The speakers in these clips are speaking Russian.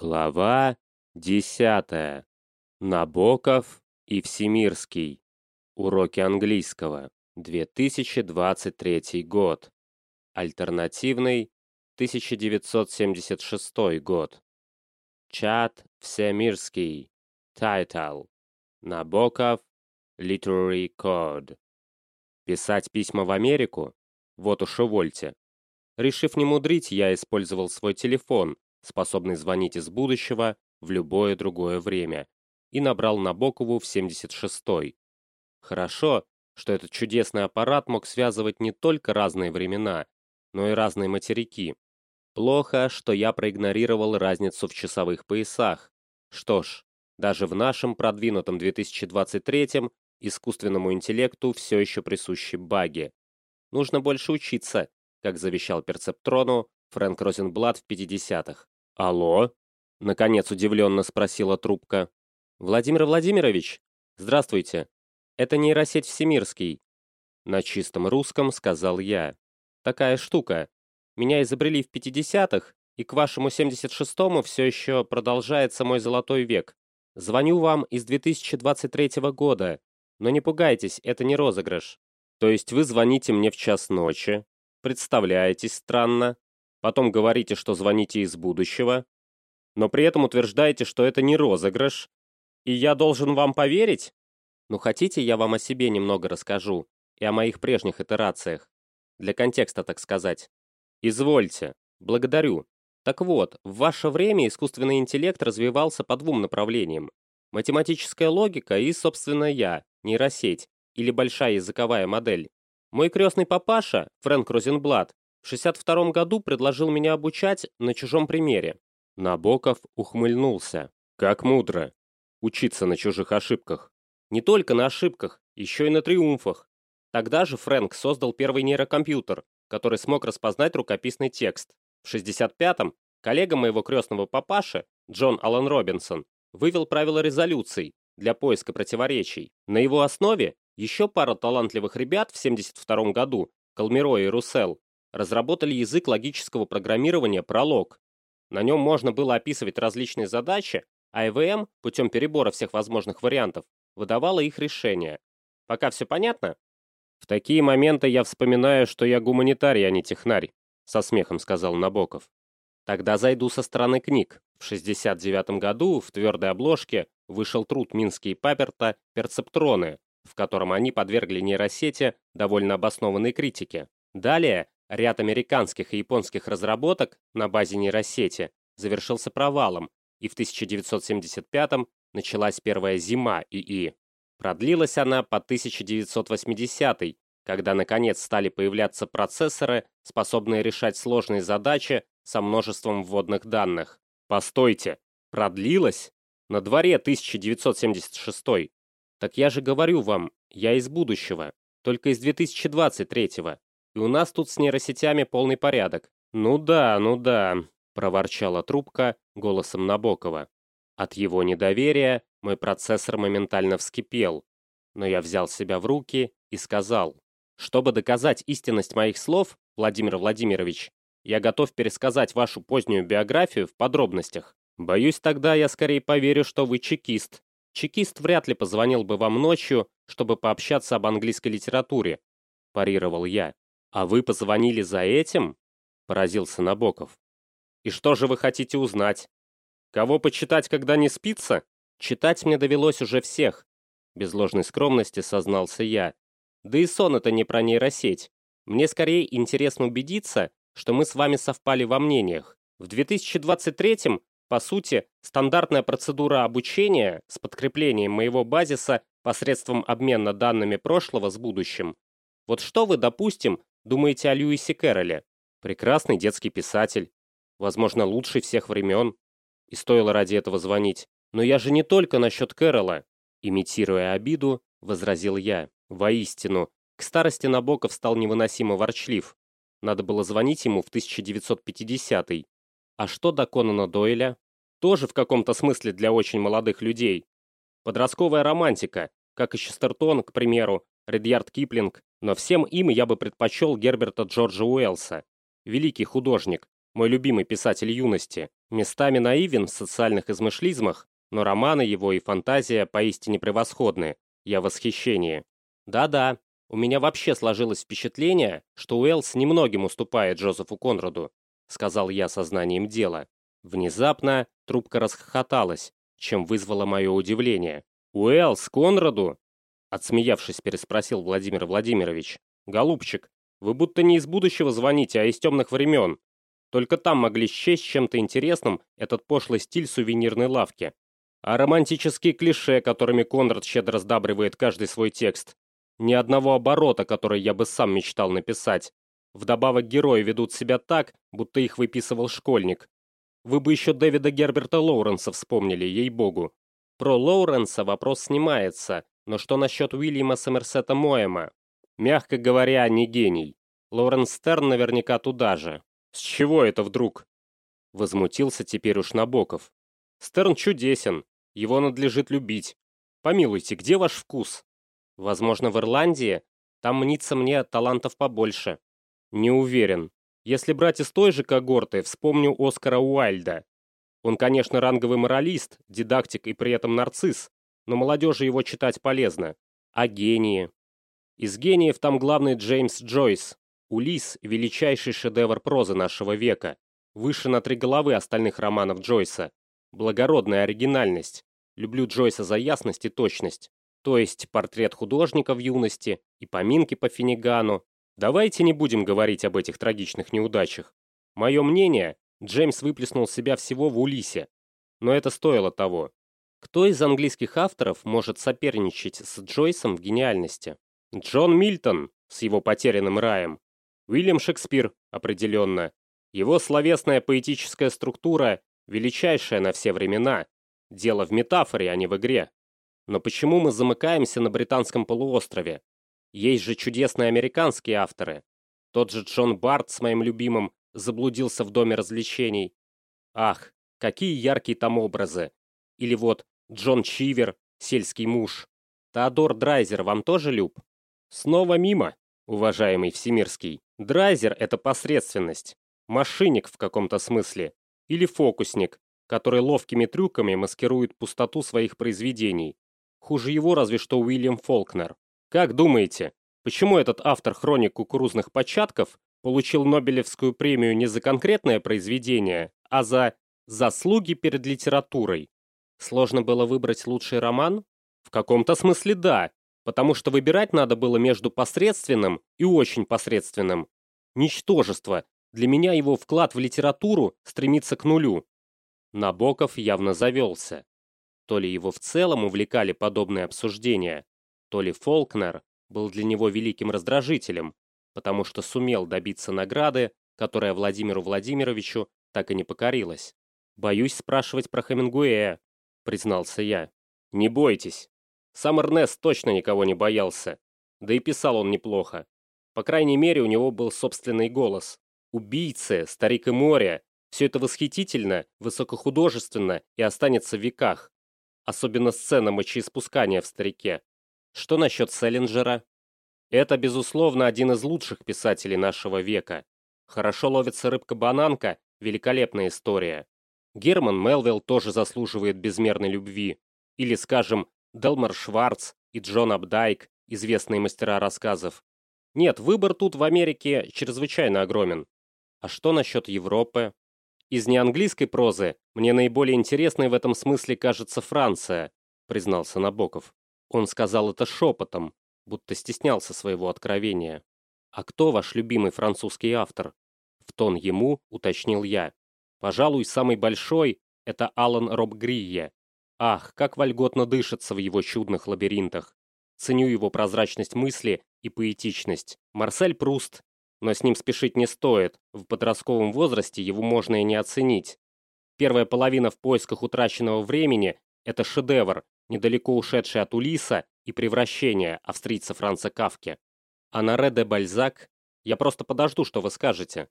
Глава десятая. Набоков и Всемирский. Уроки английского. 2023 год. Альтернативный 1976 год. Чат Всемирский. Title. Набоков. Literary Code. Писать письма в Америку? Вот уж увольте. Решив не мудрить, я использовал свой телефон, способный звонить из будущего в любое другое время, и набрал Набокову в 76-й. Хорошо, что этот чудесный аппарат мог связывать не только разные времена, но и разные материки. Плохо, что я проигнорировал разницу в часовых поясах. Что ж, даже в нашем продвинутом 2023-м искусственному интеллекту все еще присущи баги. Нужно больше учиться, как завещал перцептрону Фрэнк Розенблат в 50-х. «Алло?» — наконец удивленно спросила трубка. «Владимир Владимирович? Здравствуйте. Это нейросеть Всемирский». На чистом русском сказал я. «Такая штука. Меня изобрели в 50-х, и к вашему 76-му все еще продолжается мой золотой век. Звоню вам из 2023 года, но не пугайтесь, это не розыгрыш. То есть вы звоните мне в час ночи, представляетесь странно, потом говорите, что звоните из будущего, но при этом утверждаете, что это не розыгрыш, и я должен вам поверить? Ну хотите, я вам о себе немного расскажу и о моих прежних итерациях, для контекста, так сказать. Извольте. Благодарю. Так вот, в ваше время искусственный интеллект развивался по двум направлениям. Математическая логика и, собственно, я, нейросеть, или большая языковая модель. Мой крестный папаша, Фрэнк Розенблат, в 62 году предложил меня обучать на чужом примере. Набоков ухмыльнулся. Как мудро. Учиться на чужих ошибках. Не только на ошибках, еще и на триумфах. Тогда же Фрэнк создал первый нейрокомпьютер, который смог распознать рукописный текст. В 65-м коллега моего крестного папаши, Джон Аллен Робинсон, вывел правила резолюций для поиска противоречий. На его основе еще пара талантливых ребят в 72 году, Калмиро и Руссел, разработали язык логического программирования Prolog. На нем можно было описывать различные задачи, а IVM путем перебора всех возможных вариантов выдавала их решение. Пока все понятно? В такие моменты я вспоминаю, что я гуманитарий, а не технарь, со смехом сказал Набоков. Тогда зайду со стороны книг. В 69 году в твердой обложке вышел труд Мински и Паперта «Перцептроны», в котором они подвергли нейросети довольно обоснованной критике. Далее Ряд американских и японских разработок на базе нейросети завершился провалом, и в 1975-м началась первая зима ИИ. Продлилась она по 1980 когда наконец стали появляться процессоры, способные решать сложные задачи со множеством вводных данных. Постойте, продлилась? На дворе 1976 Так я же говорю вам, я из будущего, только из 2023 -го и у нас тут с нейросетями полный порядок. Ну да, ну да, проворчала трубка голосом Набокова. От его недоверия мой процессор моментально вскипел, но я взял себя в руки и сказал, чтобы доказать истинность моих слов, Владимир Владимирович, я готов пересказать вашу позднюю биографию в подробностях. Боюсь, тогда я скорее поверю, что вы чекист. Чекист вряд ли позвонил бы вам ночью, чтобы пообщаться об английской литературе, парировал я. «А вы позвонили за этим?» – поразился Набоков. «И что же вы хотите узнать? Кого почитать, когда не спится? Читать мне довелось уже всех», – без ложной скромности сознался я. «Да и сон это не про нейросеть. Мне скорее интересно убедиться, что мы с вами совпали во мнениях. В 2023-м, по сути, стандартная процедура обучения с подкреплением моего базиса посредством обмена данными прошлого с будущим. Вот что вы, допустим, Думаете о Льюисе Кэрроле? Прекрасный детский писатель. Возможно, лучший всех времен. И стоило ради этого звонить. Но я же не только насчет Кэррола. Имитируя обиду, возразил я. Воистину, к старости Набоков стал невыносимо ворчлив. Надо было звонить ему в 1950-й. А что до Конана Дойля? Тоже в каком-то смысле для очень молодых людей. Подростковая романтика, как и Честертон, к примеру, Редьярд Киплинг, но всем им я бы предпочел Герберта Джорджа Уэллса. Великий художник, мой любимый писатель юности, местами наивен в социальных измышлизмах, но романы его и фантазия поистине превосходны. Я в восхищении. Да-да, у меня вообще сложилось впечатление, что Уэллс немногим уступает Джозефу Конраду, сказал я сознанием дела. Внезапно трубка расхохоталась, чем вызвало мое удивление. «Уэллс, Конраду?» Отсмеявшись, переспросил Владимир Владимирович. «Голубчик, вы будто не из будущего звоните, а из темных времен. Только там могли счесть чем-то интересным этот пошлый стиль сувенирной лавки. А романтические клише, которыми Конрад щедро сдабривает каждый свой текст. Ни одного оборота, который я бы сам мечтал написать. Вдобавок герои ведут себя так, будто их выписывал школьник. Вы бы еще Дэвида Герберта Лоуренса вспомнили, ей-богу. Про Лоуренса вопрос снимается, но что насчет Уильяма Сомерсета Моэма? Мягко говоря, не гений. Лоуренс Стерн наверняка туда же. С чего это вдруг? Возмутился теперь уж Набоков. Стерн чудесен, его надлежит любить. Помилуйте, где ваш вкус? Возможно, в Ирландии? Там мнится мне талантов побольше. Не уверен. Если брать из той же когорты, вспомню Оскара Уайльда. Он, конечно, ранговый моралист, дидактик и при этом нарцисс, но молодежи его читать полезно. А гении? Из гениев там главный Джеймс Джойс. Улис – величайший шедевр прозы нашего века. Выше на три головы остальных романов Джойса. Благородная оригинальность. Люблю Джойса за ясность и точность. То есть портрет художника в юности и поминки по Финнигану. Давайте не будем говорить об этих трагичных неудачах. Мое мнение, Джеймс выплеснул себя всего в Улисе. Но это стоило того. Кто из английских авторов может соперничать с Джойсом в гениальности? Джон Мильтон с его потерянным раем. Уильям Шекспир, определенно. Его словесная поэтическая структура величайшая на все времена. Дело в метафоре, а не в игре. Но почему мы замыкаемся на британском полуострове? Есть же чудесные американские авторы. Тот же Джон Барт с моим любимым заблудился в доме развлечений. Ах, какие яркие там образы. Или вот Джон Чивер, сельский муж. Теодор Драйзер вам тоже люб? Снова мимо, уважаемый Всемирский. Драйзер — это посредственность. Мошенник в каком-то смысле. Или фокусник, который ловкими трюками маскирует пустоту своих произведений. Хуже его разве что Уильям Фолкнер. Как думаете, почему этот автор хроник кукурузных початков получил Нобелевскую премию не за конкретное произведение, а за заслуги перед литературой? Сложно было выбрать лучший роман? В каком-то смысле да, потому что выбирать надо было между посредственным и очень посредственным. Ничтожество. Для меня его вклад в литературу стремится к нулю. Набоков явно завелся. То ли его в целом увлекали подобные обсуждения, то ли Фолкнер был для него великим раздражителем, потому что сумел добиться награды, которая Владимиру Владимировичу так и не покорилась. «Боюсь спрашивать про Хемингуэя», — признался я. «Не бойтесь. Сам Эрнест точно никого не боялся. Да и писал он неплохо. По крайней мере, у него был собственный голос. Убийцы, старик и море — все это восхитительно, высокохудожественно и останется в веках. Особенно сцена мочеиспускания в старике. Что насчет Селлинджера? Это, безусловно, один из лучших писателей нашего века. Хорошо ловится рыбка-бананка, великолепная история. Герман Мелвилл тоже заслуживает безмерной любви. Или, скажем, Делмар Шварц и Джон Абдайк, известные мастера рассказов. Нет, выбор тут в Америке чрезвычайно огромен. А что насчет Европы? Из неанглийской прозы мне наиболее интересной в этом смысле кажется Франция, признался Набоков. Он сказал это шепотом, будто стеснялся своего откровения. А кто ваш любимый французский автор? В тон ему уточнил я. Пожалуй, самый большой – это Алан Робгрие. Ах, как вольготно дышится в его чудных лабиринтах. Ценю его прозрачность мысли и поэтичность. Марсель Пруст но с ним спешить не стоит, в подростковом возрасте его можно и не оценить. Первая половина в поисках утраченного времени – это шедевр, недалеко ушедший от Улиса и превращения австрийца Франца Кавки. А на Реде Бальзак я просто подожду, что вы скажете,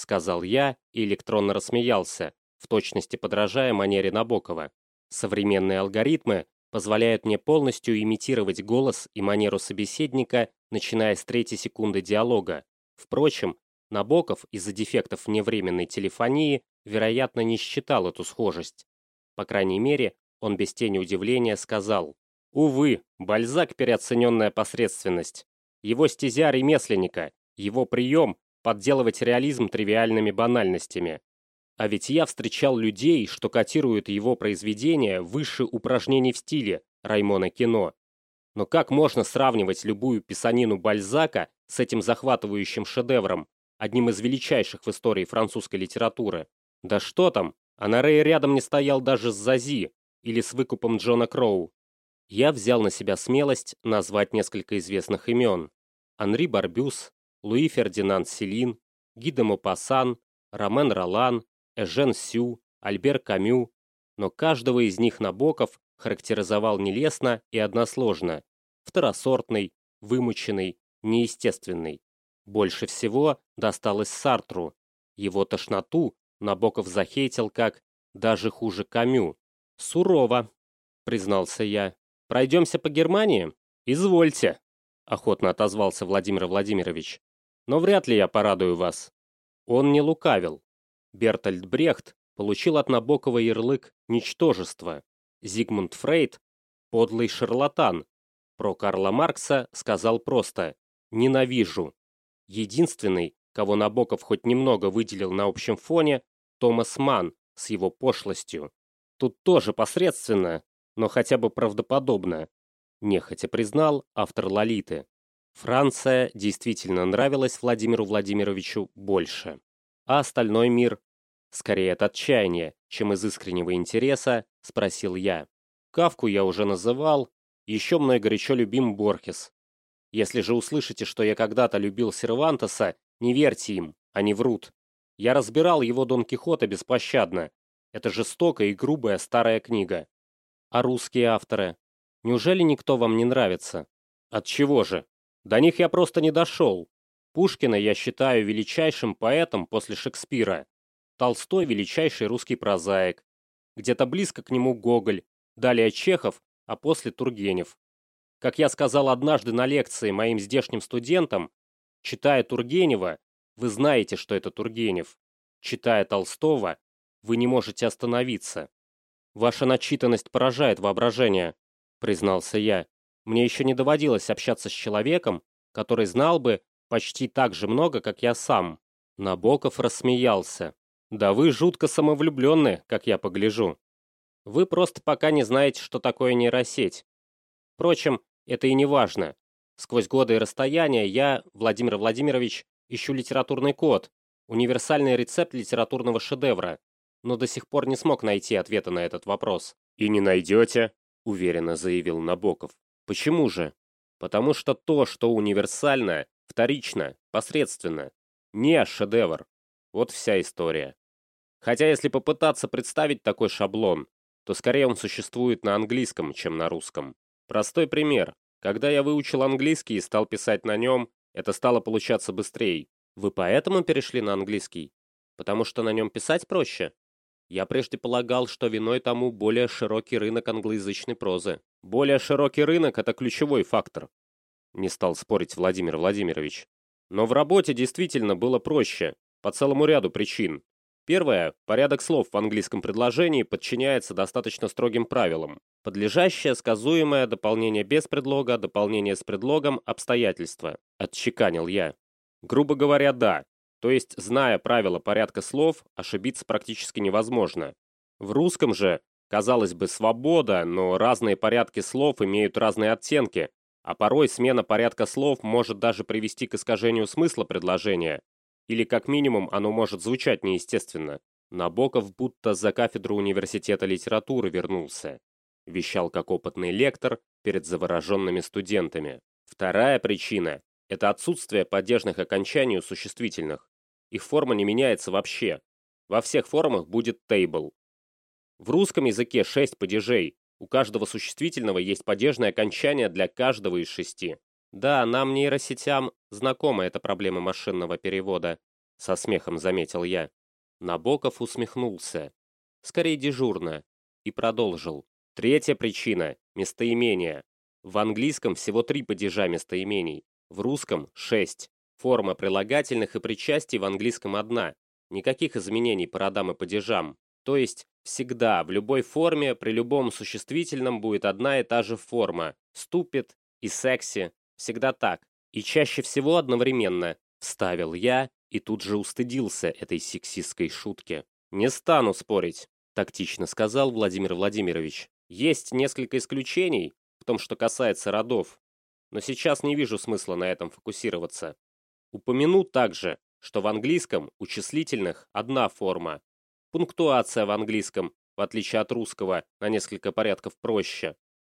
сказал я и электронно рассмеялся, в точности подражая манере Набокова. Современные алгоритмы позволяют мне полностью имитировать голос и манеру собеседника, начиная с третьей секунды диалога, Впрочем, Набоков из-за дефектов вневременной телефонии, вероятно, не считал эту схожесть. По крайней мере, он без тени удивления сказал, «Увы, Бальзак – переоцененная посредственность. Его стезя ремесленника, его прием – подделывать реализм тривиальными банальностями. А ведь я встречал людей, что котируют его произведения выше упражнений в стиле Раймона Кино. Но как можно сравнивать любую писанину Бальзака с этим захватывающим шедевром, одним из величайших в истории французской литературы? Да что там, Анаре рядом не стоял даже с Зази или с выкупом Джона Кроу. Я взял на себя смелость назвать несколько известных имен. Анри Барбюс, Луи Фердинанд Селин, Ги де Мопассан, Ромен Ролан, Эжен Сю, Альбер Камю, но каждого из них Набоков характеризовал нелестно и односложно, второсортный, вымученный, неестественный. Больше всего досталось Сартру. Его тошноту Набоков захейтил как «даже хуже Камю». «Сурово», — признался я. «Пройдемся по Германии?» «Извольте», — охотно отозвался Владимир Владимирович. «Но вряд ли я порадую вас». Он не лукавил. Бертольд Брехт получил от Набокова ярлык «ничтожество». Зигмунд Фрейд – подлый шарлатан. Про Карла Маркса сказал просто «ненавижу». Единственный, кого Набоков хоть немного выделил на общем фоне, Томас Манн с его пошлостью. Тут тоже посредственно, но хотя бы правдоподобно. Нехотя признал автор Лолиты. Франция действительно нравилась Владимиру Владимировичу больше. А остальной мир? Скорее от отчаяния, чем из искреннего интереса, спросил я. Кавку я уже называл, еще мной горячо любим Борхес. Если же услышите, что я когда-то любил Сервантеса, не верьте им, они врут. Я разбирал его Дон Кихота беспощадно. Это жестокая и грубая старая книга. А русские авторы? Неужели никто вам не нравится? От чего же? До них я просто не дошел. Пушкина я считаю величайшим поэтом после Шекспира. Толстой – величайший русский прозаик. Где-то близко к нему Гоголь, далее Чехов, а после Тургенев. Как я сказал однажды на лекции моим здешним студентам, читая Тургенева, вы знаете, что это Тургенев. Читая Толстого, вы не можете остановиться. Ваша начитанность поражает воображение, признался я. Мне еще не доводилось общаться с человеком, который знал бы почти так же много, как я сам. Набоков рассмеялся. Да вы жутко самовлюбленны, как я погляжу. Вы просто пока не знаете, что такое нейросеть. Впрочем, это и не важно. Сквозь годы и расстояния я, Владимир Владимирович, Ищу литературный код, универсальный рецепт литературного шедевра, но до сих пор не смог найти ответа на этот вопрос. «И не найдете?» – уверенно заявил Набоков. «Почему же?» «Потому что то, что универсально, вторично, посредственно. Не шедевр. Вот вся история. Хотя если попытаться представить такой шаблон, то скорее он существует на английском, чем на русском. Простой пример. Когда я выучил английский и стал писать на нем, это стало получаться быстрее. Вы поэтому перешли на английский? Потому что на нем писать проще? Я прежде полагал, что виной тому более широкий рынок англоязычной прозы. Более широкий рынок – это ключевой фактор. Не стал спорить Владимир Владимирович. Но в работе действительно было проще, по целому ряду причин. Первое – порядок слов в английском предложении подчиняется достаточно строгим правилам. Подлежащее, сказуемое, дополнение без предлога, дополнение с предлогом, обстоятельства. Отчеканил я. Грубо говоря, да. То есть, зная правила порядка слов, ошибиться практически невозможно. В русском же, казалось бы, свобода, но разные порядки слов имеют разные оттенки, а порой смена порядка слов может даже привести к искажению смысла предложения. Или как минимум оно может звучать неестественно. Набоков будто за кафедру университета литературы вернулся вещал как опытный лектор перед завороженными студентами. Вторая причина – это отсутствие падежных окончаний у существительных. Их форма не меняется вообще. Во всех формах будет table. В русском языке шесть падежей. У каждого существительного есть падежное окончание для каждого из шести. Да, нам нейросетям знакома эта проблема машинного перевода, со смехом заметил я. Набоков усмехнулся. Скорее дежурно. И продолжил. Третья причина – местоимения. В английском всего три падежа местоимений, в русском – шесть. Форма прилагательных и причастий в английском одна. Никаких изменений по родам и падежам. То есть всегда в любой форме при любом существительном будет одна и та же форма. Ступит и секси. Всегда так. И чаще всего одновременно. Вставил я и тут же устыдился этой сексистской шутки. «Не стану спорить», – тактично сказал Владимир Владимирович. «Есть несколько исключений в том, что касается родов, но сейчас не вижу смысла на этом фокусироваться. Упомяну также, что в английском у числительных одна форма. Пунктуация в английском, в отличие от русского, на несколько порядков проще.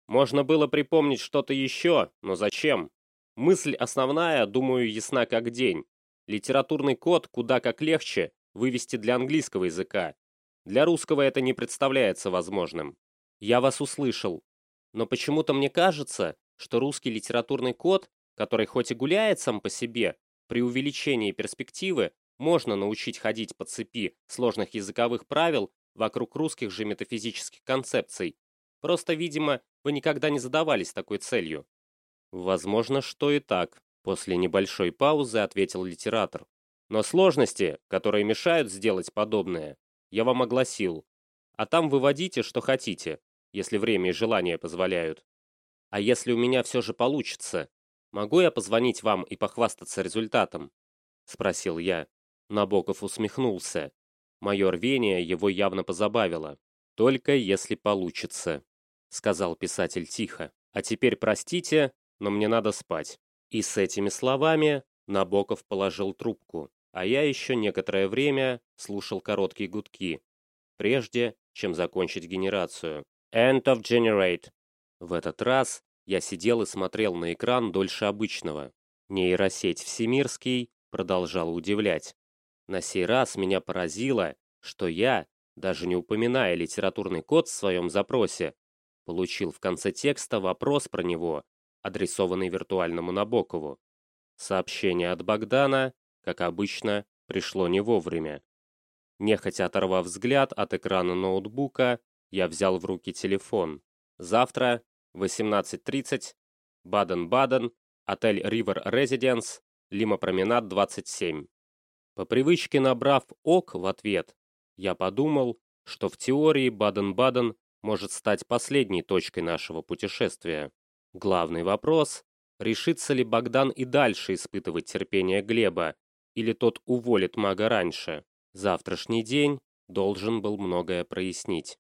Можно было припомнить что-то еще, но зачем? Мысль основная, думаю, ясна как день. Литературный код куда как легче вывести для английского языка. Для русского это не представляется возможным. Я вас услышал. Но почему-то мне кажется, что русский литературный код, который хоть и гуляет сам по себе, при увеличении перспективы можно научить ходить по цепи сложных языковых правил вокруг русских же метафизических концепций. Просто, видимо, вы никогда не задавались такой целью. Возможно, что и так, после небольшой паузы ответил литератор. Но сложности, которые мешают сделать подобное, я вам огласил. А там выводите, что хотите, если время и желание позволяют. А если у меня все же получится, могу я позвонить вам и похвастаться результатом? Спросил я. Набоков усмехнулся. Мое рвение его явно позабавило. Только если получится, сказал писатель тихо. А теперь простите, но мне надо спать. И с этими словами Набоков положил трубку, а я еще некоторое время слушал короткие гудки, прежде чем закончить генерацию. End of generate. В этот раз я сидел и смотрел на экран дольше обычного. Нейросеть Всемирский продолжала удивлять. На сей раз меня поразило, что я, даже не упоминая литературный код в своем запросе, получил в конце текста вопрос про него, адресованный виртуальному Набокову. Сообщение от Богдана, как обычно, пришло не вовремя. Нехотя оторвав взгляд от экрана ноутбука, я взял в руки телефон. Завтра, 18.30, Баден-Баден, отель River Residence, Лима Променад 27. По привычке набрав ок в ответ, я подумал, что в теории Баден-Баден может стать последней точкой нашего путешествия. Главный вопрос – решится ли Богдан и дальше испытывать терпение Глеба, или тот уволит мага раньше. Завтрашний день должен был многое прояснить.